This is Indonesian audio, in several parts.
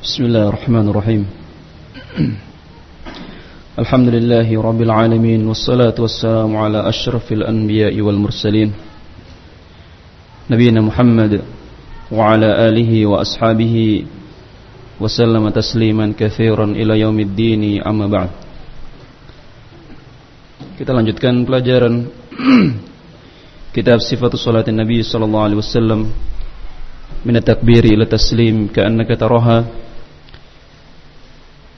بسم الله الرحمن الرحيم. الحمد لله رب العالمين والصلاة والسلام على أشرف الأنبياء والمرسلين. نبينا محمد وعلى آله وأصحابه وسلم تسليما كثيرا إلى يوم الدين أما بعد. Kita lanjutkan pelajaran kitab sifat salat Nabi sallallahu alaihi wasallam min at-takbir ila taslim ka'annaka taraha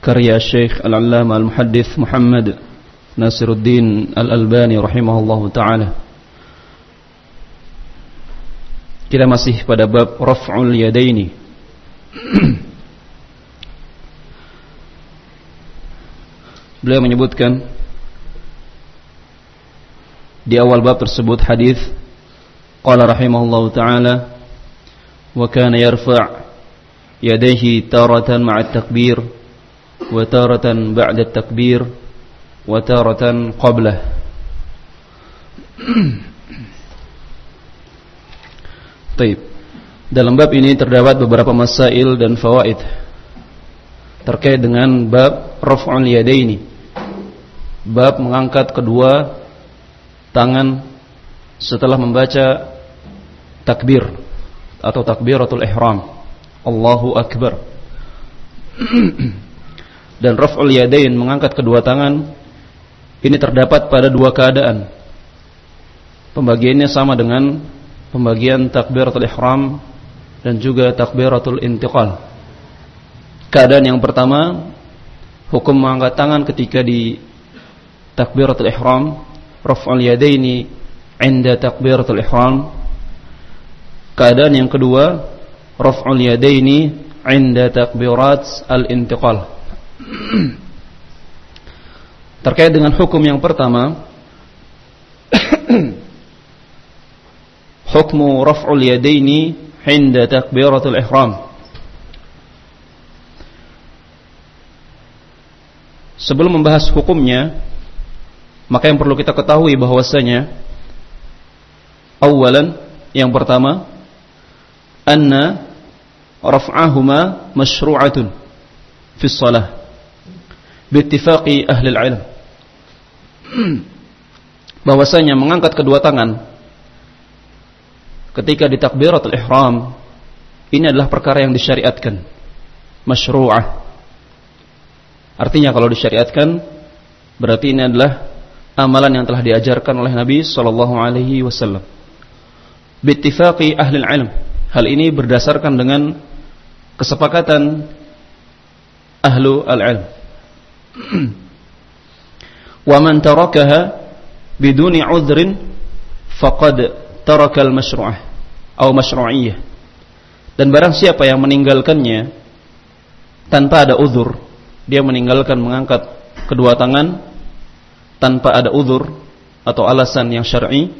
karya Syekh Al-Allamah Al-Muhaddits Muhammad Nasiruddin Al-Albani rahimahullahu taala. Kita masih pada bab raf'ul yadaini. Beliau menyebutkan di awal bab tersebut hadis qala rahimahullahu taala wa kana yarfa' yadayhi taratan ma'a takbir ba'da takbir wa taratan qablah Taib. Dalam bab ini terdapat beberapa masail dan fawaid terkait dengan bab raf'ul yadaini. Bab mengangkat kedua tangan setelah membaca takbir atau takbiratul ihram. Allahu akbar. Dan raf'ul yadain mengangkat kedua tangan ini terdapat pada dua keadaan. Pembagiannya sama dengan pembagian takbiratul ihram dan juga takbiratul intiqal. Keadaan yang pertama hukum mengangkat tangan ketika di takbiratul ihram raf'ul yadaini inda takbiratul ihram keadaan yang kedua raf'ul yadaini inda takbirat al-intiqal terkait dengan hukum yang pertama hukmu raf'ul yadaini inda takbiratul ihram. Sebelum membahas hukumnya maka yang perlu kita ketahui bahwasanya awalan yang pertama anna raf'ahuma masyru'atun fi shalah biittifaqi ahli al-ilm bahwasanya mengangkat kedua tangan ketika di takbiratul ihram ini adalah perkara yang disyariatkan masyru'ah artinya kalau disyariatkan berarti ini adalah amalan yang telah diajarkan oleh Nabi sallallahu alaihi wasallam. Bittifaqi ahli ilm. Hal ini berdasarkan dengan kesepakatan ahlu al-ilm. Man tarakaha biduni udhrin faqad taraka al-masyru'ah atau masyru'iyyah. Dan barang siapa yang meninggalkannya tanpa ada uzur, dia meninggalkan mengangkat kedua tangan tanpa ada uzur atau alasan yang syar'i,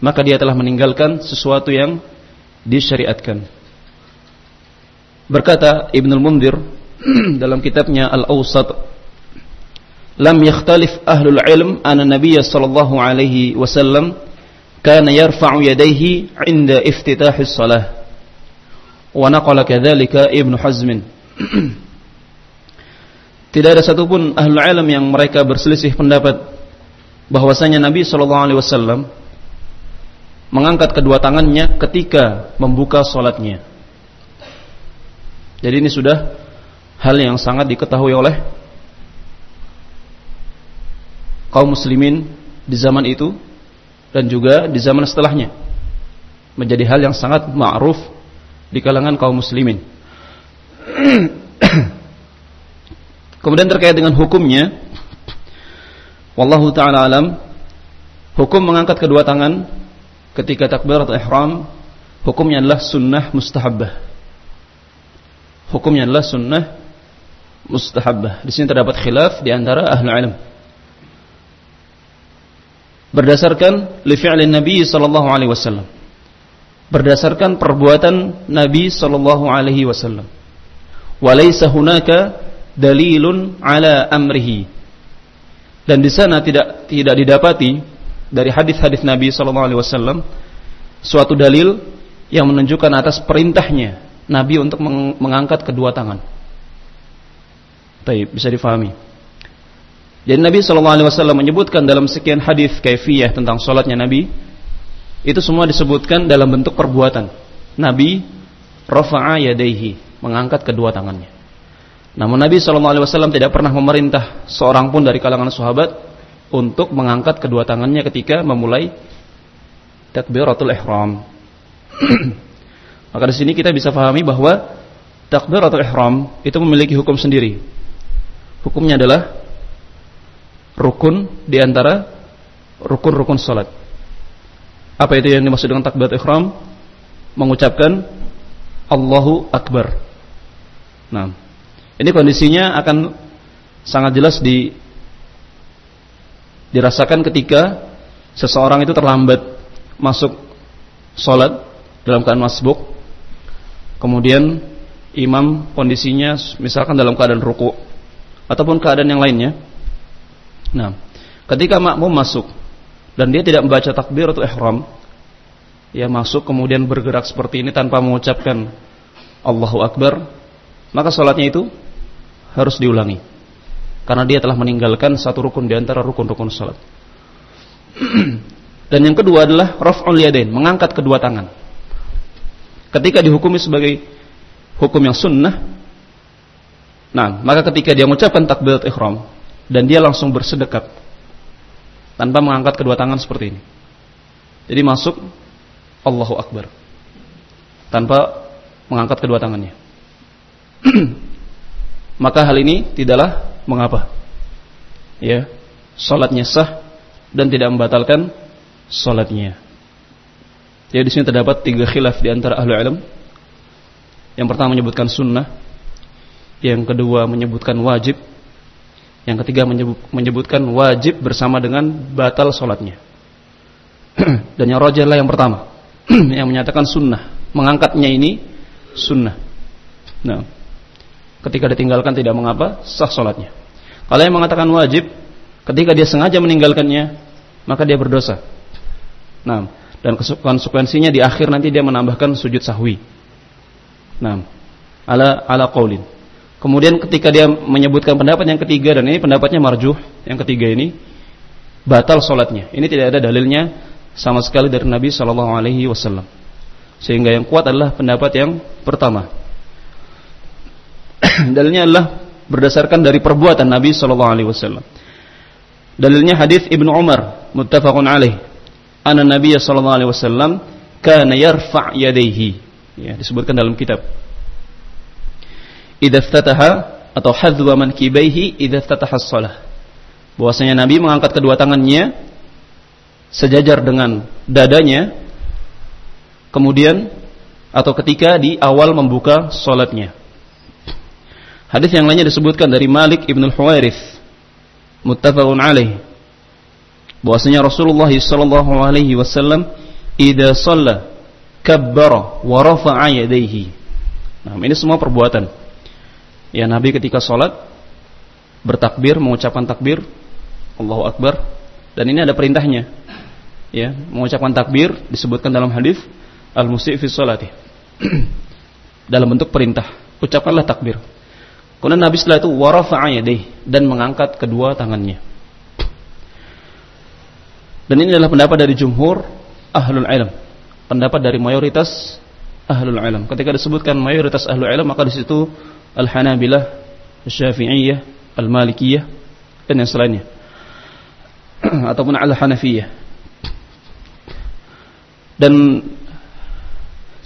maka dia telah meninggalkan sesuatu yang disyariatkan. Berkata Ibnu Mundir dalam kitabnya Al-Awsat, "Lam yakhtalif ahlul ilm anna Nabiy sallallahu alaihi wasallam kana yarfa'u yadayhi 'inda iftitahis salah." Wa naqala kadzalika Ibnu Hazm. Tidak ada satupun ahlu ilm yang mereka berselisih pendapat bahwasanya Nabi Shallallahu Alaihi Wasallam mengangkat kedua tangannya ketika membuka sholatnya. Jadi ini sudah hal yang sangat diketahui oleh kaum muslimin di zaman itu dan juga di zaman setelahnya. Menjadi hal yang sangat ma'ruf di kalangan kaum muslimin. Kemudian terkait dengan hukumnya, Wallahu taala alam hukum mengangkat kedua tangan ketika takbiratul ihram hukumnya adalah sunnah mustahabbah. Hukumnya adalah sunnah mustahabbah. Di sini terdapat khilaf di antara ahli ilm. Berdasarkan li fi'lin Nabi sallallahu alaihi wasallam. Berdasarkan perbuatan Nabi sallallahu alaihi wasallam. Walaysa hunaka dalilun ala amrihi dan di sana tidak tidak didapati dari hadis-hadis Nabi Shallallahu Alaihi Wasallam suatu dalil yang menunjukkan atas perintahnya Nabi untuk mengangkat kedua tangan. Taib, bisa difahami. Jadi Nabi Shallallahu Alaihi Wasallam menyebutkan dalam sekian hadis kaifiyah tentang sholatnya Nabi, itu semua disebutkan dalam bentuk perbuatan. Nabi rafa'a yadaihi, mengangkat kedua tangannya. Namun Nabi Shallallahu Alaihi Wasallam tidak pernah memerintah seorang pun dari kalangan sahabat untuk mengangkat kedua tangannya ketika memulai takbiratul ihram. Maka di sini kita bisa pahami bahwa takbiratul ihram itu memiliki hukum sendiri. Hukumnya adalah rukun di antara rukun-rukun salat. Apa itu yang dimaksud dengan takbiratul ihram? Mengucapkan Allahu Akbar. Nah, ini kondisinya akan sangat jelas di dirasakan ketika seseorang itu terlambat masuk sholat dalam keadaan masbuk, kemudian imam kondisinya misalkan dalam keadaan ruku ataupun keadaan yang lainnya. Nah, ketika makmum masuk dan dia tidak membaca takbir atau ihram, ia masuk kemudian bergerak seperti ini tanpa mengucapkan Allahu Akbar, maka sholatnya itu harus diulangi. Karena dia telah meninggalkan satu rukun di antara rukun-rukun sholat. Dan yang kedua adalah raf'ul yadain, mengangkat kedua tangan. Ketika dihukumi sebagai hukum yang sunnah, nah, maka ketika dia mengucapkan takbirat ihram dan dia langsung bersedekap tanpa mengangkat kedua tangan seperti ini. Jadi masuk Allahu Akbar tanpa mengangkat kedua tangannya. Maka hal ini tidaklah mengapa. Ya, salatnya sah dan tidak membatalkan salatnya. Jadi di sini terdapat tiga khilaf di antara ahli ilmu. Yang pertama menyebutkan sunnah, yang kedua menyebutkan wajib, yang ketiga menyebutkan wajib bersama dengan batal salatnya. dan yang rojah adalah yang pertama. yang menyatakan sunnah. Mengangkatnya ini sunnah. Nah, ketika ditinggalkan tidak mengapa, sah sholatnya. Kalau yang mengatakan wajib, ketika dia sengaja meninggalkannya, maka dia berdosa. Nah, dan konsekuensinya di akhir nanti dia menambahkan sujud sahwi. Nah, ala ala qaulin. Kemudian ketika dia menyebutkan pendapat yang ketiga dan ini pendapatnya marjuh, yang ketiga ini batal sholatnya. Ini tidak ada dalilnya sama sekali dari Nabi Shallallahu Alaihi Wasallam. Sehingga yang kuat adalah pendapat yang pertama. Dalilnya adalah berdasarkan dari perbuatan Nabi Shallallahu Alaihi Wasallam. Dalilnya hadis Ibnu Umar muttafaqun alaih. Anna Nabi Shallallahu Alaihi Wasallam kana yarfa' yadayhi. Ya, disebutkan dalam kitab. Idza atau hadwa mankibaihi idza iftataha shalah. Bahwasanya Nabi mengangkat kedua tangannya sejajar dengan dadanya kemudian atau ketika di awal membuka salatnya. Hadis yang lainnya disebutkan dari Malik Ibn Al-Huwairith muttafaqun alaih bahwasanya Rasulullah sallallahu alaihi wasallam idza shalla kabbara wa rafa'a yadayhi. Nah, ini semua perbuatan. Ya Nabi ketika salat bertakbir, mengucapkan takbir Allahu Akbar. Dan ini ada perintahnya. Ya mengucapkan takbir disebutkan dalam hadis al musi fi salati dalam bentuk perintah ucapkanlah takbir. Kemudian Nabi setelah itu warafa'a yadayhi dan mengangkat kedua tangannya. Dan ini adalah pendapat dari jumhur ahlul ilm pendapat dari mayoritas ahlul ilm. Ketika disebutkan mayoritas ahlul ilm maka di situ al hanabilah al syafi'iyah al malikiyah dan yang selainnya ataupun al hanafiyah dan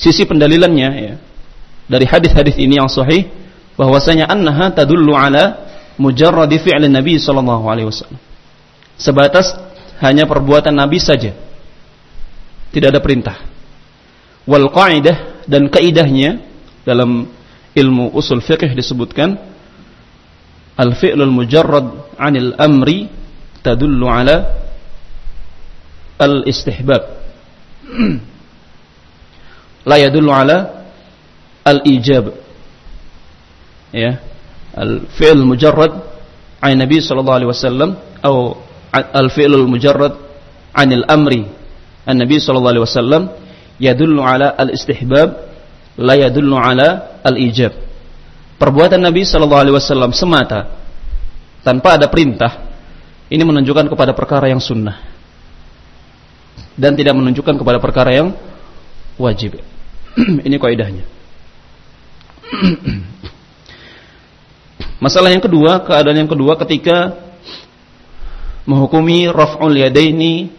sisi pendalilannya ya dari hadis-hadis ini yang sahih bahwasanya annaha tadullu ala mujarrad fi'l Nabi sallallahu alaihi wasallam. Sebatas hanya perbuatan Nabi saja. Tidak ada perintah. Wal qaidah dan kaidahnya dalam ilmu usul fiqh disebutkan al fi'lul mujarrad 'anil amri tadullu ala al istihbab la yadullu ala al-ijab ya al-fi'l mujarrad an Nabi sallallahu alaihi wasallam atau al-fi'l mujarrad an al-amri an Nabi sallallahu alaihi wasallam yadullu ala al-istihbab la yadullu ala al-ijab perbuatan Nabi Shallallahu Alaihi Wasallam semata tanpa ada perintah ini menunjukkan kepada perkara yang sunnah dan tidak menunjukkan kepada perkara yang wajib. ini kaidahnya. Masalah yang kedua, keadaan yang kedua ketika menghukumi raf'ul yadaini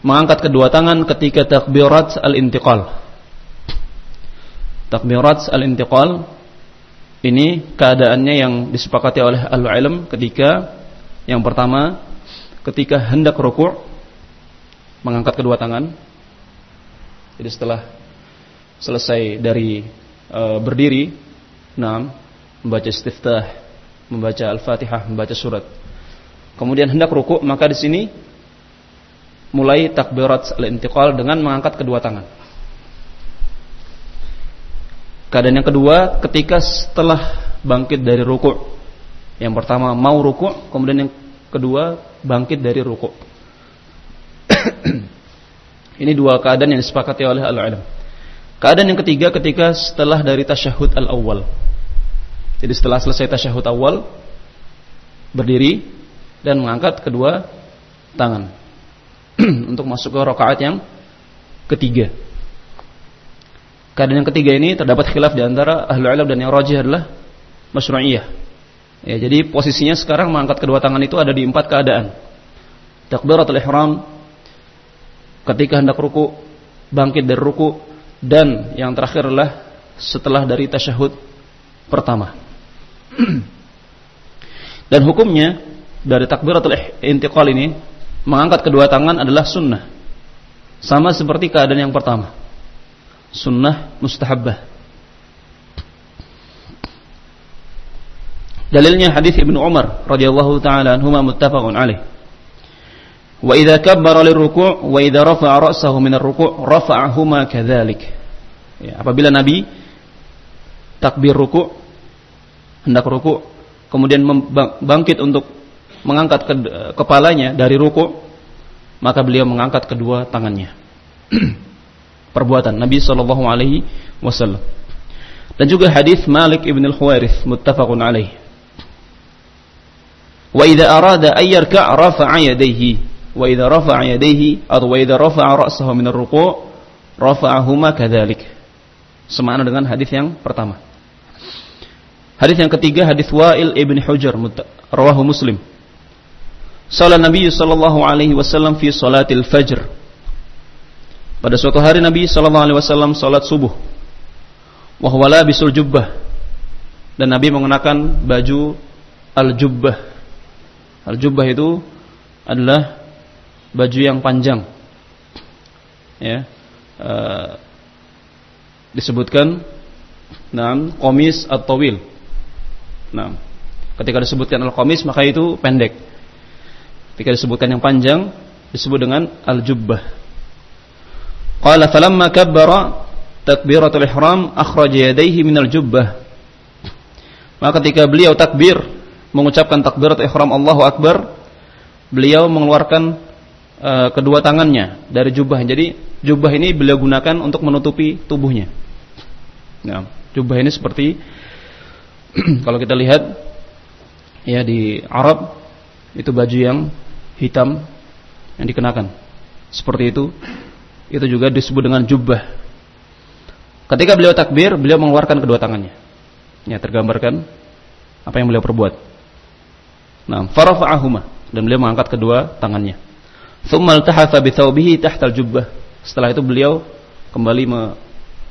mengangkat kedua tangan ketika takbirat al-intiqal. Takbirat al-intiqal ini keadaannya yang disepakati oleh al-ilm ketika yang pertama ketika hendak rukuk mengangkat kedua tangan. Jadi setelah selesai dari e, berdiri, enam membaca istiftah, membaca Al-Fatihah, membaca surat. Kemudian hendak rukuk, maka di sini mulai takbirat al-intiqal dengan mengangkat kedua tangan. Keadaan yang kedua ketika setelah bangkit dari rukuk. Yang pertama mau rukuk, kemudian yang kedua bangkit dari rukuk. Ini dua keadaan yang disepakati oleh al-ilm. Keadaan yang ketiga ketika setelah dari tasyahud al-awwal. Jadi setelah selesai tasyahud awal berdiri dan mengangkat kedua tangan untuk masuk ke rakaat yang ketiga. Keadaan yang ketiga ini terdapat khilaf di antara ahli ilmu dan yang rajih adalah masyru'iyah. Ya, jadi posisinya sekarang mengangkat kedua tangan itu ada di empat keadaan. Takbiratul ihram ketika hendak ruku, bangkit dari ruku dan yang terakhir adalah setelah dari tasyahud pertama. Dan hukumnya dari takbiratul intiqal ini mengangkat kedua tangan adalah sunnah. Sama seperti keadaan yang pertama. Sunnah mustahabbah. Dalilnya hadis Ibnu Umar radhiyallahu taala anhuma muttafaqun alaih. Wa idza kabbara lirruku' wa idza rafa'a ra'sahu min ar-ruku' rafa'ahuma kadzalik. Ya, apabila Nabi takbir ruku' hendak ruku, kemudian bangkit untuk mengangkat ke, kepalanya dari ruku, maka beliau mengangkat kedua tangannya. Perbuatan Nabi Shallallahu Alaihi Wasallam. Dan juga hadis Malik ibn al-Huwairith muttafaqun alaih. Wa idza arada ay yarka' rafa'a yadayhi wa idza rafa'a yadayhi atau wa idza rafa'a ra'sahu min ar-ruku' dengan hadis yang pertama. Hadis yang ketiga hadis Wa'il ibn Hujar rawahu Muslim. Salat Nabi sallallahu alaihi wasallam fi salatil fajr. Pada suatu hari Nabi sallallahu alaihi wasallam salat subuh. Wa huwa labisul jubbah. Dan Nabi mengenakan baju al-jubbah. Al-jubbah itu adalah baju yang panjang. Ya. Uh, disebutkan Naam, komis atau wil Nah, ketika disebutkan al-qamis maka itu pendek. Ketika disebutkan yang panjang disebut dengan al-jubbah. Qala falamma kabbara takbiratul ihram akhraja yadayhi min al-jubbah. Maka ketika beliau takbir mengucapkan takbirat ihram Allahu akbar, beliau mengeluarkan uh, kedua tangannya dari jubah. Jadi jubah ini beliau gunakan untuk menutupi tubuhnya. Nah, jubah ini seperti kalau kita lihat ya di Arab itu baju yang hitam yang dikenakan. Seperti itu. Itu juga disebut dengan jubah. Ketika beliau takbir, beliau mengeluarkan kedua tangannya. Ya, tergambarkan apa yang beliau perbuat. Nah, farafa'ahuma dan beliau mengangkat kedua tangannya. Tsumma altahafa bi thawbihi tahta al-jubbah. Setelah itu beliau kembali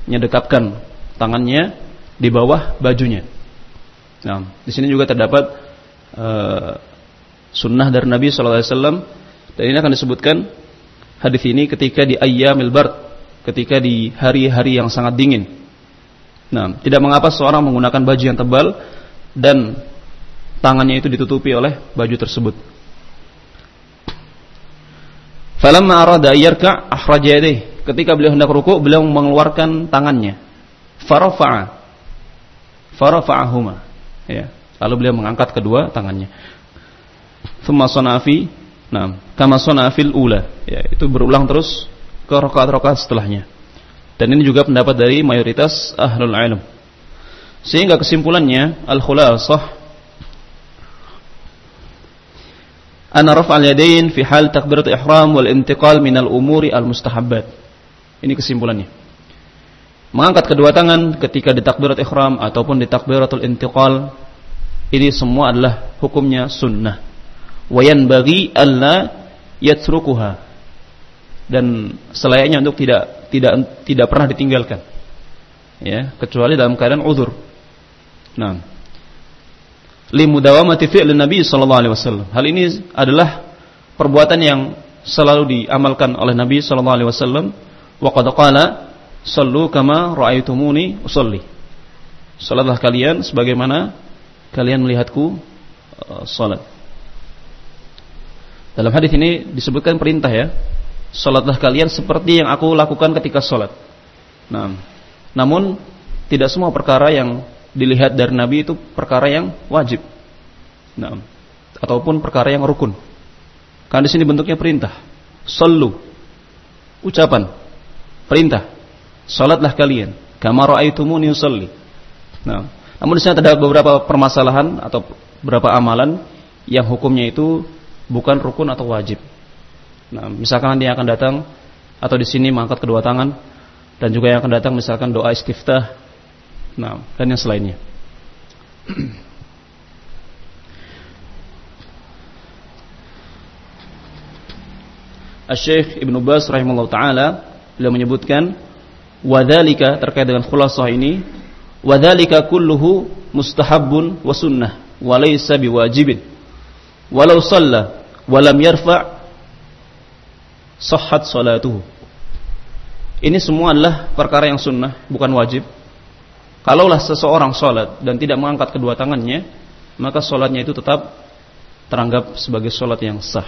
menyedekapkan tangannya di bawah bajunya. Nah, di sini juga terdapat uh, sunnah dari Nabi SAW dan ini akan disebutkan hadis ini ketika di ayyamil bard, ketika di hari-hari yang sangat dingin. Nah, tidak mengapa seorang menggunakan baju yang tebal dan tangannya itu ditutupi oleh baju tersebut. Falamma arada ayyarka akhraja yadayhi. Ketika beliau hendak ruku, beliau mengeluarkan tangannya. Farafa'a. Farafa'ahuma. Ya. Lalu beliau mengangkat kedua tangannya. Thumma sonafi, nah, kama sonafil ula. Ya, itu berulang terus ke rakaat-rakaat setelahnya. Dan ini juga pendapat dari mayoritas ahlul ilm. Sehingga kesimpulannya al-khulasah anna raf'al yadayn fi hal takbiratul ihram wal intiqal minal umuri al mustahabbat. Ini kesimpulannya. Mengangkat kedua tangan ketika di takbiratul ihram ataupun di takbiratul intiqal ini semua adalah hukumnya sunnah. Wa yanbaghi alla yatrukuha. Dan selayaknya untuk tidak tidak tidak pernah ditinggalkan. Ya, kecuali dalam keadaan uzur. Nah, limudawamati fi'l Nabi sallallahu alaihi wasallam. Hal ini adalah perbuatan yang selalu diamalkan oleh Nabi sallallahu alaihi wasallam wa qad qala sallu kama raaitumuni usolli. Salatlah kalian sebagaimana kalian melihatku uh, salat. Dalam hadis ini disebutkan perintah ya. Salatlah kalian seperti yang aku lakukan ketika salat. Nah, namun tidak semua perkara yang dilihat dari Nabi itu perkara yang wajib. Nah, ataupun perkara yang rukun. Karena di sini bentuknya perintah. Sallu. Ucapan. Perintah. Salatlah kalian. Kama ra'aitumuni usalli. Nah, namun di sini ada beberapa permasalahan atau beberapa amalan yang hukumnya itu bukan rukun atau wajib. Nah, misalkan dia akan datang atau di sini mengangkat kedua tangan dan juga yang akan datang misalkan doa istiftah Nah, dan yang selainnya. Syekh Ibnu Bas rahimahullah taala beliau menyebutkan wadzalika terkait dengan khulasah ini wadzalika kulluhu mustahabbun wa sunnah wa laysa biwajibin walau shalla wa lam yarfa' sahhat salatuhu. Ini semua adalah perkara yang sunnah bukan wajib. Kalaulah seseorang sholat dan tidak mengangkat kedua tangannya, maka sholatnya itu tetap teranggap sebagai sholat yang sah.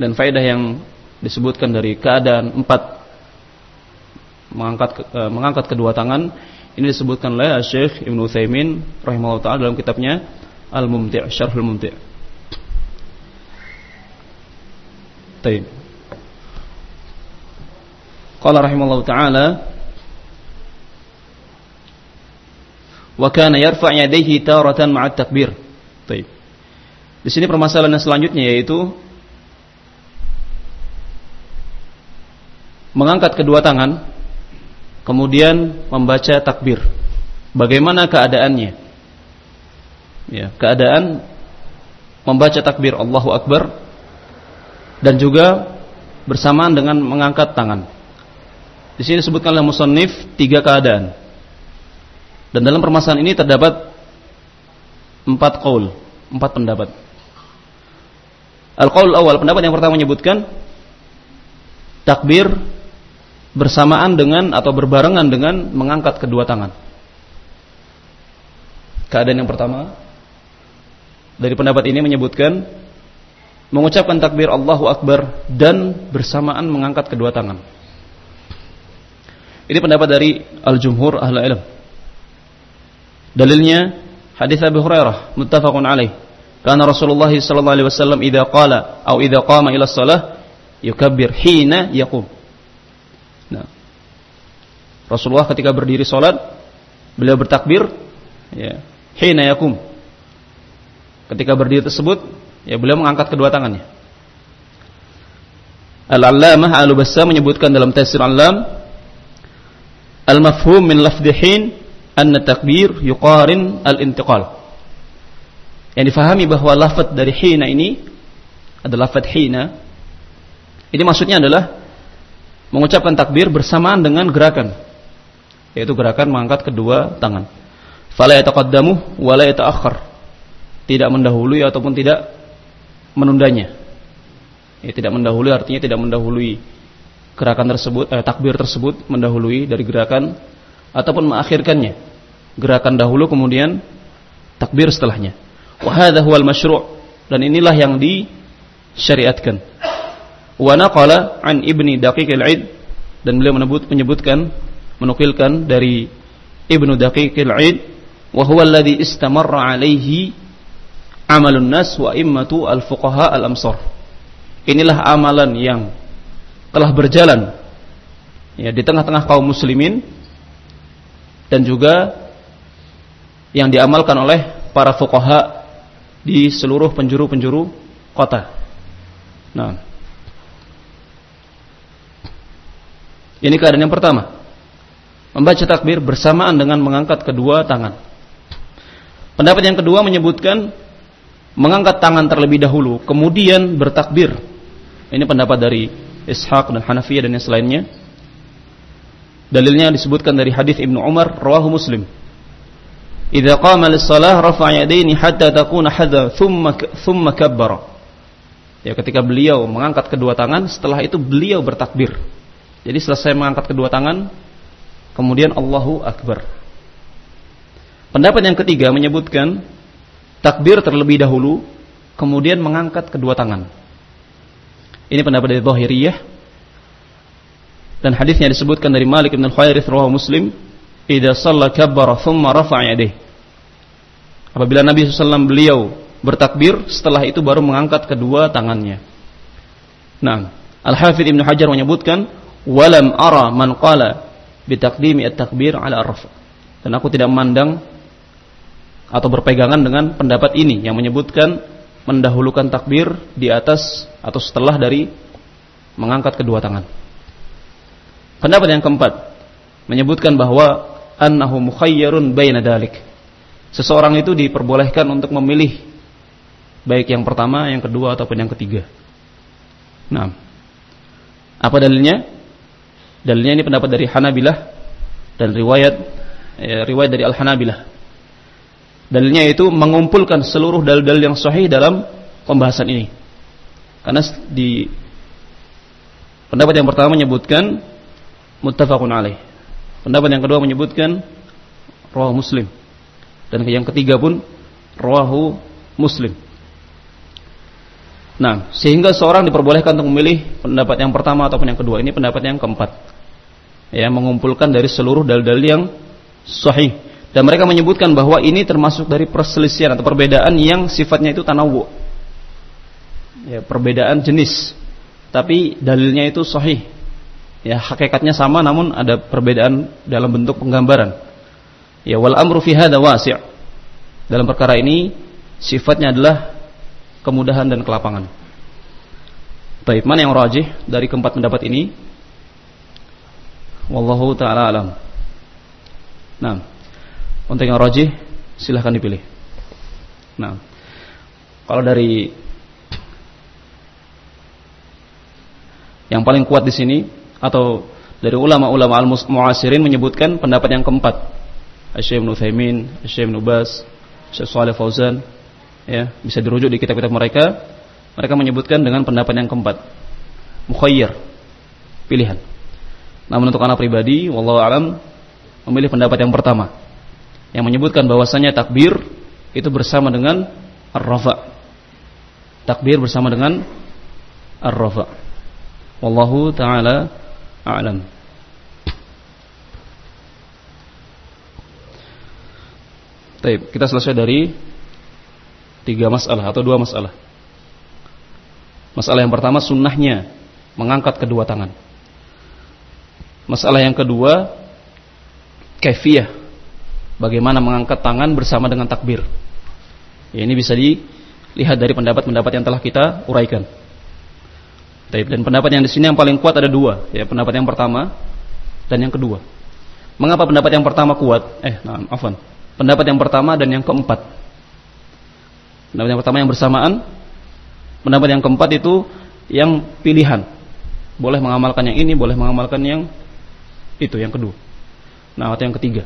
Dan faedah yang disebutkan dari keadaan empat mengangkat uh, mengangkat kedua tangan ini disebutkan oleh Syekh Ibnu Utsaimin rahimahullah taala dalam kitabnya Al-Mumti' Syarhul Mumti'. Taib. Qala rahimallahu taala wa kana yarfa' yadayhi taratan ma'a takbir. Baik. Di sini permasalahan yang selanjutnya yaitu mengangkat kedua tangan kemudian membaca takbir. Bagaimana keadaannya? Ya, keadaan membaca takbir Allahu Akbar dan juga bersamaan dengan mengangkat tangan. Di sini disebutkan oleh musannif tiga keadaan. Dan dalam permasalahan ini terdapat empat qaul, empat pendapat. Al-qaul awal, pendapat yang pertama menyebutkan takbir bersamaan dengan atau berbarengan dengan mengangkat kedua tangan. Keadaan yang pertama dari pendapat ini menyebutkan mengucapkan takbir Allahu Akbar dan bersamaan mengangkat kedua tangan. Ini pendapat dari al-jumhur ahli ilm. Dalilnya hadis Abu Hurairah muttafaqun alaih. Karena Rasulullah sallallahu alaihi wasallam idza qala atau idza qama ila shalah yukabbir hina yaqum. Rasulullah ketika berdiri salat beliau bertakbir ya hina yaqum. Ketika berdiri tersebut ya beliau mengangkat kedua tangannya. Al-Allamah Al-Bassam menyebutkan dalam tafsir Al-Lam Al-mafhum min lafdihin anna takbir yuqarin al-intiqal. Yang difahami bahwa lafaz dari hina ini adalah lafaz hina. Ini maksudnya adalah mengucapkan takbir bersamaan dengan gerakan. Yaitu gerakan mengangkat kedua tangan. Fala yataqaddamu wa la yata'akhkhar. Tidak mendahului ataupun tidak menundanya. Ya, tidak mendahului artinya tidak mendahului gerakan tersebut eh, takbir tersebut mendahului dari gerakan ataupun mengakhirkannya gerakan dahulu kemudian takbir setelahnya wa hadha huwal masyru' dan inilah yang disyariatkan wa naqala an ibni daqiq al-id dan beliau menyebut menyebutkan menukilkan dari ibnu daqiq al-id wa huwa alladhi istamarra alaihi amalun nas wa immatu al-fuqaha al-amsar inilah amalan yang telah berjalan ya di tengah-tengah kaum muslimin dan juga yang diamalkan oleh para fuqaha di seluruh penjuru-penjuru kota. Nah, ini keadaan yang pertama. Membaca takbir bersamaan dengan mengangkat kedua tangan. Pendapat yang kedua menyebutkan mengangkat tangan terlebih dahulu, kemudian bertakbir. Ini pendapat dari Ishaq dan Hanafiyah dan yang selainnya. Dalilnya disebutkan dari hadis Ibnu Umar rawahu Muslim. Idza qama lis-shalah rafa'a yadayni hatta takuna hadha thumma thumma kabbara. Ya ketika beliau mengangkat kedua tangan, setelah itu beliau bertakbir. Jadi selesai mengangkat kedua tangan, kemudian Allahu Akbar. Pendapat yang ketiga menyebutkan takbir terlebih dahulu, kemudian mengangkat kedua tangan. Ini pendapat dari Zahiriyah dan hadisnya disebutkan dari Malik bin Al-Khairith rawahu Muslim, "Idza shalla kabbara thumma rafa'a yadayhi." Apabila Nabi SAW beliau bertakbir, setelah itu baru mengangkat kedua tangannya. Nah, Al-Hafidh Ibn Hajar menyebutkan, "Walam ara man qala bitaqdimi at-takbir ala ar Dan aku tidak memandang atau berpegangan dengan pendapat ini yang menyebutkan mendahulukan takbir di atas atau setelah dari mengangkat kedua tangan. Pendapat yang keempat menyebutkan bahwa annahu mukhayyarun baina dalik. Seseorang itu diperbolehkan untuk memilih baik yang pertama, yang kedua ataupun yang ketiga. Nah, apa dalilnya? Dalilnya ini pendapat dari Hanabilah dan riwayat eh, riwayat dari Al-Hanabilah. Dalilnya itu mengumpulkan seluruh dalil-dalil yang sahih dalam pembahasan ini. Karena di pendapat yang pertama menyebutkan muttafaqun alaih. Pendapat yang kedua menyebutkan rawahu Muslim. Dan yang ketiga pun rawahu Muslim. Nah, sehingga seorang diperbolehkan untuk memilih pendapat yang pertama ataupun yang kedua. Ini pendapat yang keempat. Ya, mengumpulkan dari seluruh dalil-dalil yang sahih. Dan mereka menyebutkan bahwa ini termasuk dari perselisihan atau perbedaan yang sifatnya itu tanawu. Ya, perbedaan jenis. Tapi dalilnya itu sahih ya hakikatnya sama namun ada perbedaan dalam bentuk penggambaran. Ya wal amru fi hadza wasi'. Dalam perkara ini sifatnya adalah kemudahan dan kelapangan. Baik, mana yang rajih dari keempat pendapat ini? Wallahu taala alam. Nah, untuk yang rajih silahkan dipilih. Nah, kalau dari yang paling kuat di sini atau dari ulama-ulama al-mu'asirin menyebutkan pendapat yang keempat. Syekh Ibn Utsaimin, Syekh Ibn Bas, Syekh Shalih Fauzan, ya, bisa dirujuk di kitab-kitab mereka. Mereka menyebutkan dengan pendapat yang keempat. Mukhayyir, pilihan. Namun untuk anak pribadi, wallahu alam memilih pendapat yang pertama yang menyebutkan bahwasanya takbir itu bersama dengan ar-rafa. Takbir bersama dengan ar-rafa. Wallahu taala a'lam. Baik, kita selesai dari tiga masalah atau dua masalah. Masalah yang pertama sunnahnya mengangkat kedua tangan. Masalah yang kedua kaifiyah bagaimana mengangkat tangan bersama dengan takbir. Ya, ini bisa dilihat dari pendapat-pendapat yang telah kita uraikan. Dan pendapat yang di sini yang paling kuat ada dua, ya pendapat yang pertama dan yang kedua. Mengapa pendapat yang pertama kuat? Eh, nah, afan. Pendapat yang pertama dan yang keempat. Pendapat yang pertama yang bersamaan, pendapat yang keempat itu yang pilihan. Boleh mengamalkan yang ini, boleh mengamalkan yang itu, yang kedua. Nah, atau yang ketiga.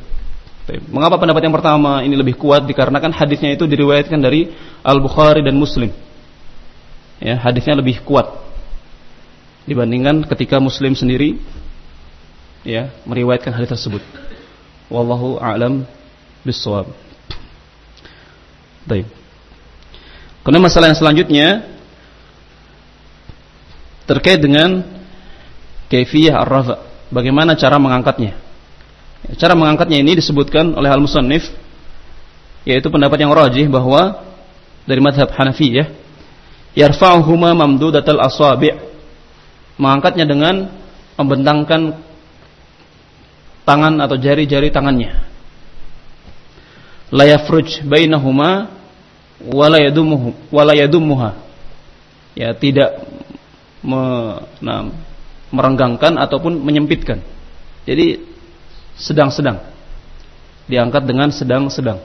Mengapa pendapat yang pertama ini lebih kuat? Dikarenakan hadisnya itu diriwayatkan dari Al Bukhari dan Muslim. Ya, hadisnya lebih kuat dibandingkan ketika muslim sendiri ya meriwayatkan hadis tersebut. Wallahu a'lam bissawab. Baik. Kemudian masalah yang selanjutnya terkait dengan kaifiyah ar-rafa. Bagaimana cara mengangkatnya? Cara mengangkatnya ini disebutkan oleh al-musannif yaitu pendapat yang rajih bahwa dari madhab Hanafiyah yarfa'uhuma mamdudatal asabi' mengangkatnya dengan membentangkan tangan atau jari-jari tangannya. La yafruj bainahuma wala wala yadumuha. Ya, tidak me, nah, merenggangkan ataupun menyempitkan. Jadi sedang-sedang. Diangkat dengan sedang-sedang.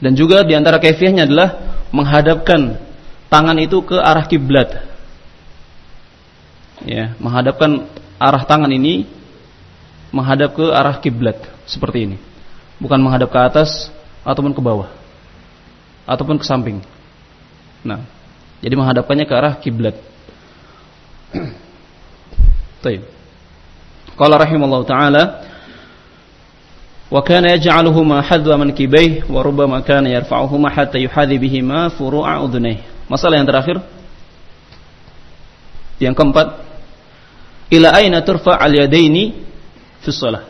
Dan juga di antara kefiahnya adalah menghadapkan tangan itu ke arah kiblat. Ya, menghadapkan arah tangan ini menghadap ke arah kiblat seperti ini. Bukan menghadap ke atas ataupun ke bawah ataupun ke samping. Nah, jadi menghadapkannya ke arah kiblat. Baik. Qala rahimallahu taala wa kana yaj'aluhuma hadwa mankibayhi wa rubbama kana yarfa'uhuma hatta yuhadhi bihima furu'a udhunayhi. Masalah yang terakhir yang keempat ila aina turfa al yadaini fi shalah.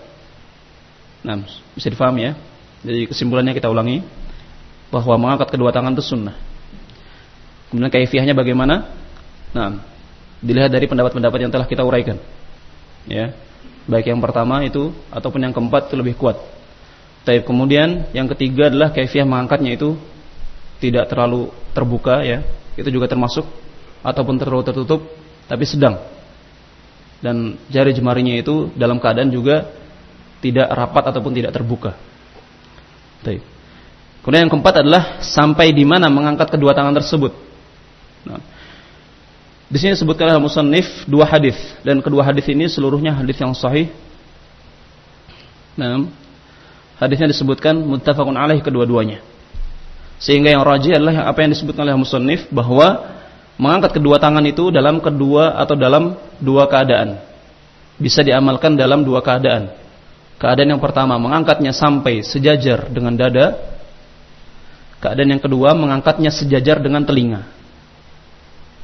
Nah, bisa difahami ya. Jadi kesimpulannya kita ulangi bahwa mengangkat kedua tangan itu sunnah. Kemudian kaifiahnya bagaimana? Nah, dilihat dari pendapat-pendapat yang telah kita uraikan. Ya baik yang pertama itu ataupun yang keempat itu lebih kuat. Tapi kemudian yang ketiga adalah kaifiah mengangkatnya itu tidak terlalu terbuka ya, itu juga termasuk ataupun terlalu tertutup tapi sedang. Dan jari jemarinya itu dalam keadaan juga tidak rapat ataupun tidak terbuka. Baik. Kemudian yang keempat adalah sampai di mana mengangkat kedua tangan tersebut. Nah, di sini disebutkan oleh musannif dua hadis dan kedua hadis ini seluruhnya hadis yang sahih. Nah, hadisnya disebutkan muttafaqun alaih kedua-duanya. Sehingga yang rajih adalah apa yang disebutkan oleh musannif bahwa mengangkat kedua tangan itu dalam kedua atau dalam dua keadaan. Bisa diamalkan dalam dua keadaan. Keadaan yang pertama mengangkatnya sampai sejajar dengan dada. Keadaan yang kedua mengangkatnya sejajar dengan telinga.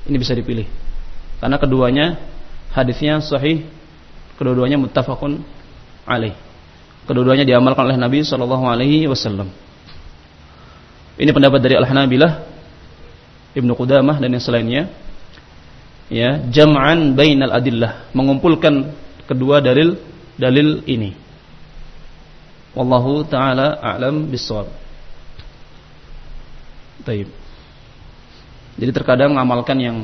Ini bisa dipilih. Karena keduanya hadisnya sahih, kedua-duanya muttafaqun alaih. Kedua-duanya diamalkan oleh Nabi sallallahu alaihi wasallam. Ini pendapat dari Al-Hanabilah, Ibnu Qudamah dan yang selainnya. Ya, jam'an bainal adillah, mengumpulkan kedua dalil dalil ini. Wallahu taala a'lam bissawab. Baik. Jadi terkadang mengamalkan yang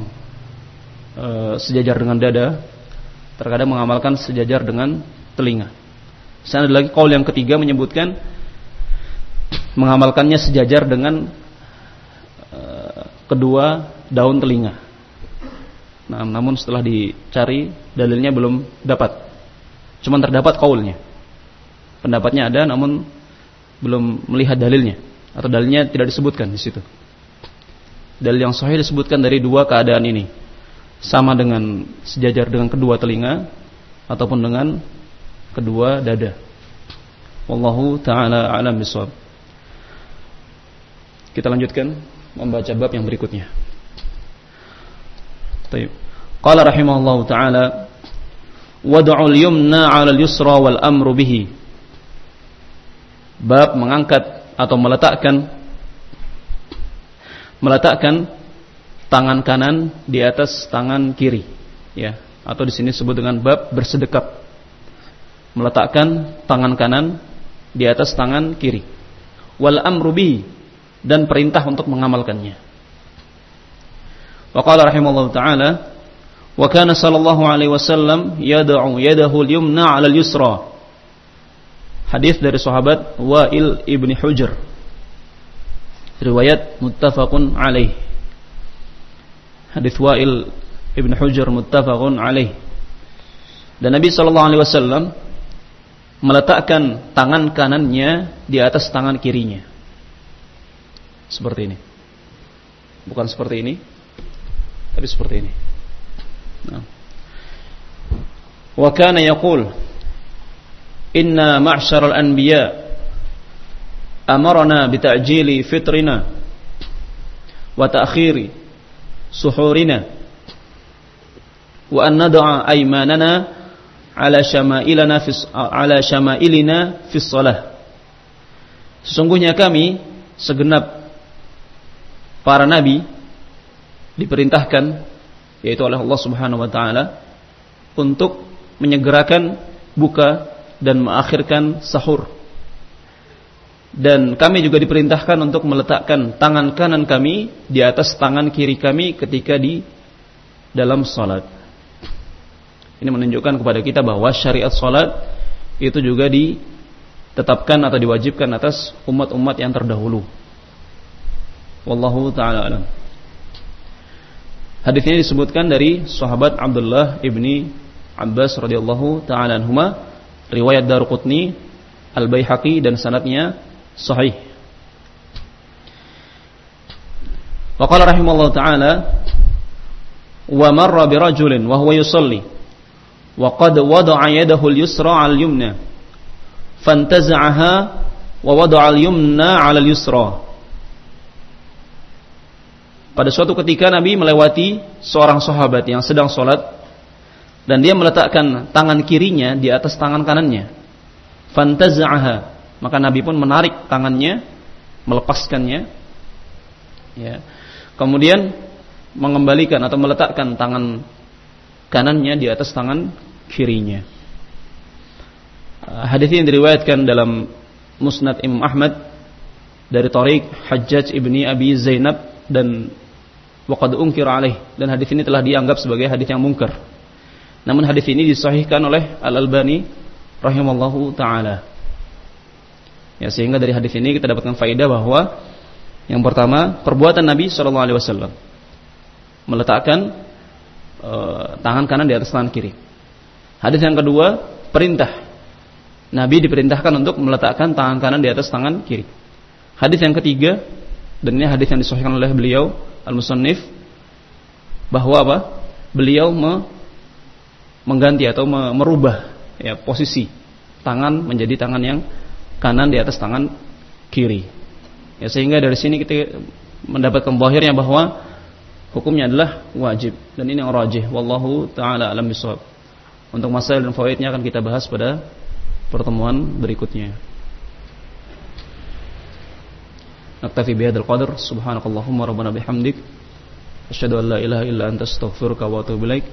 e, sejajar dengan dada, terkadang mengamalkan sejajar dengan telinga. Sana lagi kaul yang ketiga menyebutkan mengamalkannya sejajar dengan e, kedua daun telinga. Nah, namun setelah dicari dalilnya belum dapat. Cuma terdapat kaulnya. Pendapatnya ada namun belum melihat dalilnya atau dalilnya tidak disebutkan di situ. Dalil yang sahih disebutkan dari dua keadaan ini. Sama dengan sejajar dengan kedua telinga ataupun dengan kedua dada. Wallahu taala alam bisawab. Kita lanjutkan membaca bab yang berikutnya. Baik. Qala rahimahullahu taala wad'ul yumna 'ala al-yusra wal amru bihi. Bab mengangkat atau meletakkan meletakkan tangan kanan di atas tangan kiri, ya. Atau di sini disebut dengan bab bersedekap. Meletakkan tangan kanan di atas tangan kiri. Wal amrubi dan perintah untuk mengamalkannya. Wa qala rahimallahu taala wa kana sallallahu alaihi wasallam yad'u yadahu al-yumna 'ala al-yusra. Hadis dari sahabat Wa'il ibni Hujr riwayat muttafaqun alaih. Hadis Wa'il Ibn Hujr muttafaqun alaih. Dan Nabi sallallahu alaihi wasallam meletakkan tangan kanannya di atas tangan kirinya. Seperti ini. Bukan seperti ini, tapi seperti ini. Nah. Wa kana yaqul Inna ma'syaral anbiya' amarna bita'jili fitrina wa ta'khiri suhurina wa an nad'a aymanana ala syama'ilana fi ala syama'ilina fi shalah Sesungguhnya kami segenap para nabi diperintahkan yaitu oleh Allah Subhanahu wa taala untuk menyegerakan buka dan mengakhirkan sahur. Dan kami juga diperintahkan untuk meletakkan tangan kanan kami di atas tangan kiri kami ketika di dalam salat. Ini menunjukkan kepada kita bahwa syariat salat itu juga ditetapkan atau diwajibkan atas umat-umat yang terdahulu. Wallahu taala alam. Hadis ini disebutkan dari sahabat Abdullah ibni Abbas radhiyallahu taala anhuma, riwayat Daruqutni, Al-Baihaqi dan sanadnya sahih. Wa qala rahimallahu taala wa marra bi rajulin wa huwa yusalli wa qad wada'a yadahu al-yusra 'ala al-yumna fantaza'aha wa wada'a al-yumna 'ala al-yusra pada suatu ketika Nabi melewati seorang sahabat yang sedang sholat dan dia meletakkan tangan kirinya di atas tangan kanannya. Fantaza'aha maka Nabi pun menarik tangannya, melepaskannya. Ya. Kemudian mengembalikan atau meletakkan tangan kanannya di atas tangan kirinya. Hadis ini diriwayatkan dalam Musnad Imam Ahmad dari Tariq Hajjaj ibni Abi Zainab dan waqad unkir alaih dan hadis ini telah dianggap sebagai hadis yang mungkar. Namun hadis ini disahihkan oleh Al Albani rahimallahu taala. Ya, sehingga dari hadis ini kita dapatkan faedah bahwa yang pertama perbuatan Nabi Shallallahu Alaihi Wasallam meletakkan e, tangan kanan di atas tangan kiri. Hadis yang kedua perintah Nabi diperintahkan untuk meletakkan tangan kanan di atas tangan kiri. Hadis yang ketiga dan ini hadis yang disahihkan oleh beliau Al-Musannif bahwa apa? Beliau me, mengganti atau me, merubah ya posisi tangan menjadi tangan yang kanan di atas tangan kiri. Ya, sehingga dari sini kita mendapatkan bahirnya bahwa hukumnya adalah wajib dan ini yang rajih wallahu taala alam bisawab. Untuk masalah dan fawaidnya akan kita bahas pada pertemuan berikutnya. Naktafi bihadzal qadar subhanakallahumma rabbana bihamdik asyhadu an la ilaha illa anta astaghfiruka wa atubu ilaik.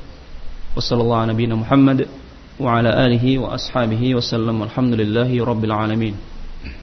Wassallallahu ala nabiyyina Muhammad وعلى آله وأصحابه وسلم والحمد لله رب العالمين.